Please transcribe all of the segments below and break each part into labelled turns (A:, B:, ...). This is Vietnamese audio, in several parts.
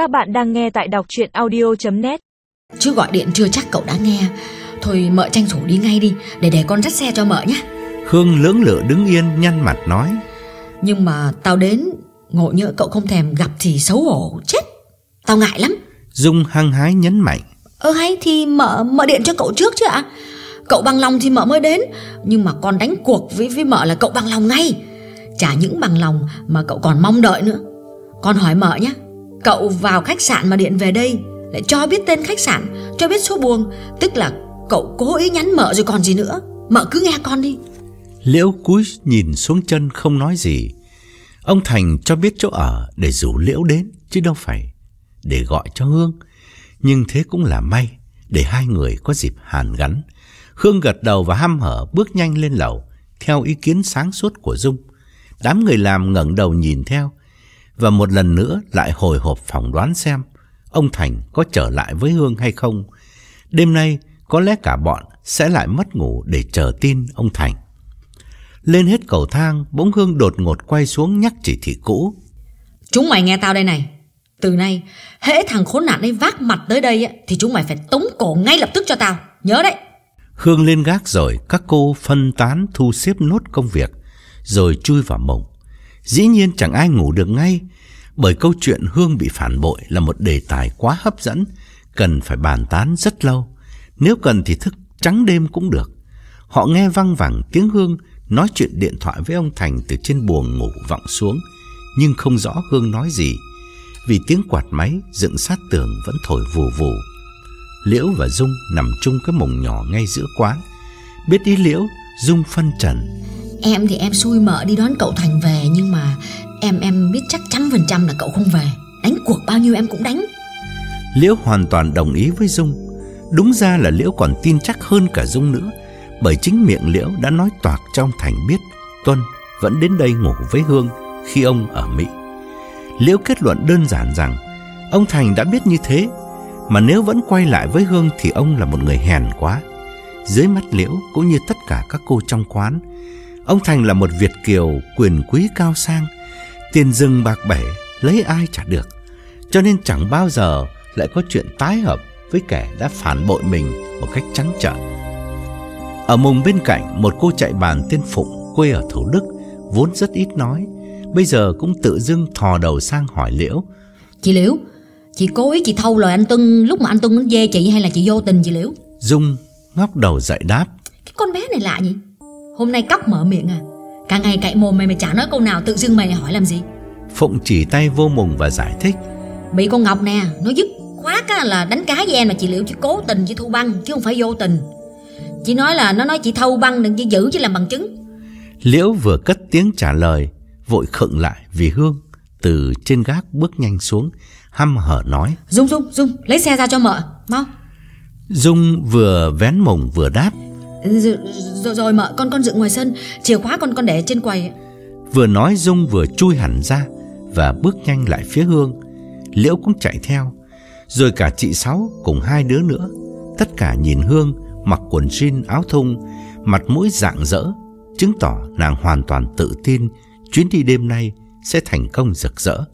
A: Các bạn đang nghe tại đọc chuyện audio.net
B: Chứ gọi điện chưa chắc cậu đã nghe. Thôi mợ tranh thủ đi ngay đi Để để con dắt xe cho mợ nhé.
C: Hương lưỡng lự đứng yên nhăn mặt nói.
B: Nhưng mà tao đến Ngộ nhỡ cậu không thèm gặp thì xấu hổ Chết. Tao ngại lắm.
C: Dung hăng hái nhấn mạnh.
B: Ơ hay thì mợ mợ điện cho cậu trước chứ ạ. Cậu bằng lòng thì mợ mới đến. Nhưng mà con đánh cuộc với với mợ là cậu bằng lòng ngay. Chả những bằng lòng Mà cậu còn mong đợi nữa. Con hỏi mợ nhé Cậu vào khách sạn mà điện về đây, Lại cho biết tên khách sạn, Cho biết số buồng, Tức là cậu cố ý nhắn mợ rồi còn gì nữa. Mợ cứ nghe con đi.
C: Liễu cúi nhìn xuống chân không nói gì. Ông Thành cho biết chỗ ở Để rủ Liễu đến, Chứ đâu phải để gọi cho Hương. Nhưng thế cũng là may, Để hai người có dịp hàn gắn. Hương gật đầu và ham hở bước nhanh lên lầu, Theo ý kiến sáng suốt của Dung. Đám người làm ngẩng đầu nhìn theo và một lần nữa lại hồi hộp phỏng đoán xem Ông Thành có trở lại với Hương hay không. Đêm nay có lẽ cả bọn sẽ lại mất ngủ để chờ tin ông Thành. Lên hết cầu thang Bỗng Hương đột ngột quay xuống nhắc chỉ thị cũ.
B: Chúng mày nghe tao đây này. Từ nay hễ thằng khốn nạn ấy vác mặt tới đây Thì chúng mày phải tống cổ ngay lập tức cho tao. Nhớ đấy.
C: Hương lên gác rồi các cô phân tán thu xếp nốt công việc Rồi chui vào mộng Dĩ nhiên chẳng ai ngủ được ngay Bởi câu chuyện Hương bị phản bội là một đề tài quá hấp dẫn Cần phải bàn tán rất lâu. Nếu cần thì thức trắng đêm cũng được. Họ nghe văng vẳng tiếng Hương nói chuyện điện thoại với ông Thành từ trên buồng ngủ vọng xuống Nhưng không rõ Hương nói gì Vì tiếng quạt máy dựng sát tường vẫn thổi vù vù. Liễu và Dung nằm chung cái mồng nhỏ ngay giữa quán. Biết ý Liễu, Dung phân trần.
B: Em thì em xui mợ đi đón cậu Thành về, Nhưng mà em em biết chắc trăm phần trăm là cậu không về. Đánh cuộc bao nhiêu em cũng đánh.
C: Liễu hoàn toàn đồng ý với Dung. Đúng ra là Liễu còn tin chắc hơn cả Dung nữa, Bởi chính miệng Liễu đã nói toạc trong Thành biết Tuân vẫn đến đây ngủ với Hương khi ông ở Mỹ. Liễu kết luận đơn giản rằng Ông Thành đã biết như thế, Mà nếu vẫn quay lại với Hương thì ông là một người hèn quá. Dưới mắt Liễu cũng như tất cả các cô trong quán Ông Thành là một Việt Kiều quyền quý cao sang Tiền rừng bạc bể lấy ai trả được Cho nên chẳng bao giờ lại có chuyện tái hợp với kẻ đã phản bội mình một cách trắng trợn. Ở mùng bên cạnh, một cô chạy bàn tên Phụng quê ở Thủ Đức, vốn rất ít nói, bây giờ cũng tự dưng thò đầu sang hỏi Liễu.
B: Chị Liễu, chị cố ý chị thâu lời anh Tuân lúc mà anh Tuân nó dê chị hay là chị vô tình chị Liễu?
C: Dung ngóc đầu dậy đáp.
B: Cái con bé này lạ nhỉ? Hôm nay cóc mở miệng à? Cả ngày cậy mồm mày mày chả nói câu nào tự dưng mày hỏi làm gì?
C: Phụng chỉ tay vô mùng và giải thích.
B: Bị con Ngọc nè, nó dứt khoát á, là đánh cá với em mà chị Liễu chỉ cố tình chỉ thu băng chứ không phải vô tình. Chị nói là nó nói chị thâu băng đừng chỉ giữ chứ làm bằng chứng.
C: Liễu vừa cất tiếng trả lời, vội khựng lại vì Hương từ trên gác bước nhanh xuống, hăm hở nói.
B: Dung Dung Dung lấy xe ra cho mợ, mau.
C: Dung vừa vén mồng vừa đáp.
B: Rồi, rồi, rồi mợ con con dựng ngoài sân, chìa khóa con con để trên quầy.
C: Vừa nói Dung vừa chui hẳn ra và bước nhanh lại phía Hương. Liễu cũng chạy theo, rồi cả chị Sáu cùng hai đứa nữa. Tất cả nhìn Hương mặc quần jean áo thun, mặt mũi rạng rỡ, chứng tỏ nàng hoàn toàn tự tin chuyến đi đêm nay sẽ thành công rực rỡ.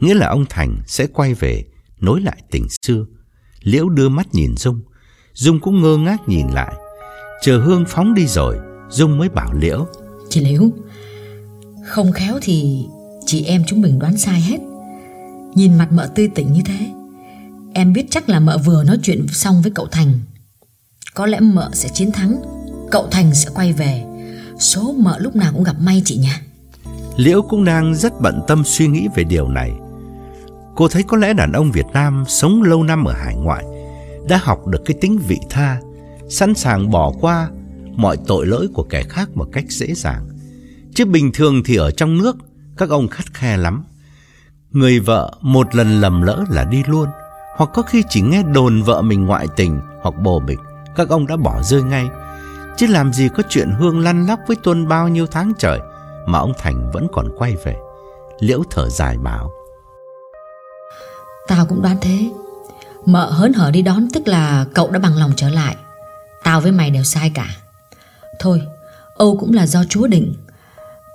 C: Nghĩa là ông Thành sẽ quay về nối lại tình xưa. Liễu đưa mắt nhìn Dung, Dung cũng ngơ ngác nhìn lại. Chờ Hương phóng đi rồi, Dung mới bảo Liễu.
B: Chị Liễu, không khéo thì chị em chúng mình đoán sai hết. Nhìn mặt mợ tươi tỉnh như thế, em biết chắc là mợ vừa nói chuyện xong với cậu Thành. Có lẽ mợ sẽ chiến thắng, cậu Thành sẽ quay về. Số mợ lúc nào cũng gặp may chị nha.
C: Liễu cũng đang rất bận tâm suy nghĩ về điều này. Cô thấy có lẽ đàn ông Việt Nam sống lâu năm ở hải ngoại đã học được cái tính vị tha, sẵn sàng bỏ qua mọi tội lỗi của kẻ khác một cách dễ dàng. Chứ bình thường thì ở trong nước, các ông khắt khe lắm. Người vợ một lần lầm lỡ là đi luôn, hoặc có khi chỉ nghe đồn vợ mình ngoại tình hoặc bồ bịch, các ông đã bỏ rơi ngay. Chứ làm gì có chuyện Hương lăn lóc với Tuân bao nhiêu tháng trời mà ông Thành vẫn còn quay về. Liễu thở dài bảo.
B: Tao cũng đoán thế. Mợ hớn hở đi đón tức là cậu đã bằng lòng trở lại. Tao với mày đều sai cả. Thôi, Âu cũng là do Chúa định.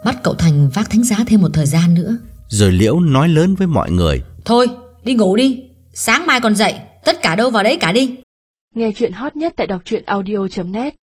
B: Bắt cậu Thành vác thánh giá thêm một thời gian nữa.
C: Rồi Liễu nói lớn với mọi người.
B: Thôi, đi ngủ đi Sáng mai còn dậy Tất cả đâu vào đấy cả đi
D: Nghe chuyện hot nhất tại đọc truyện audio.net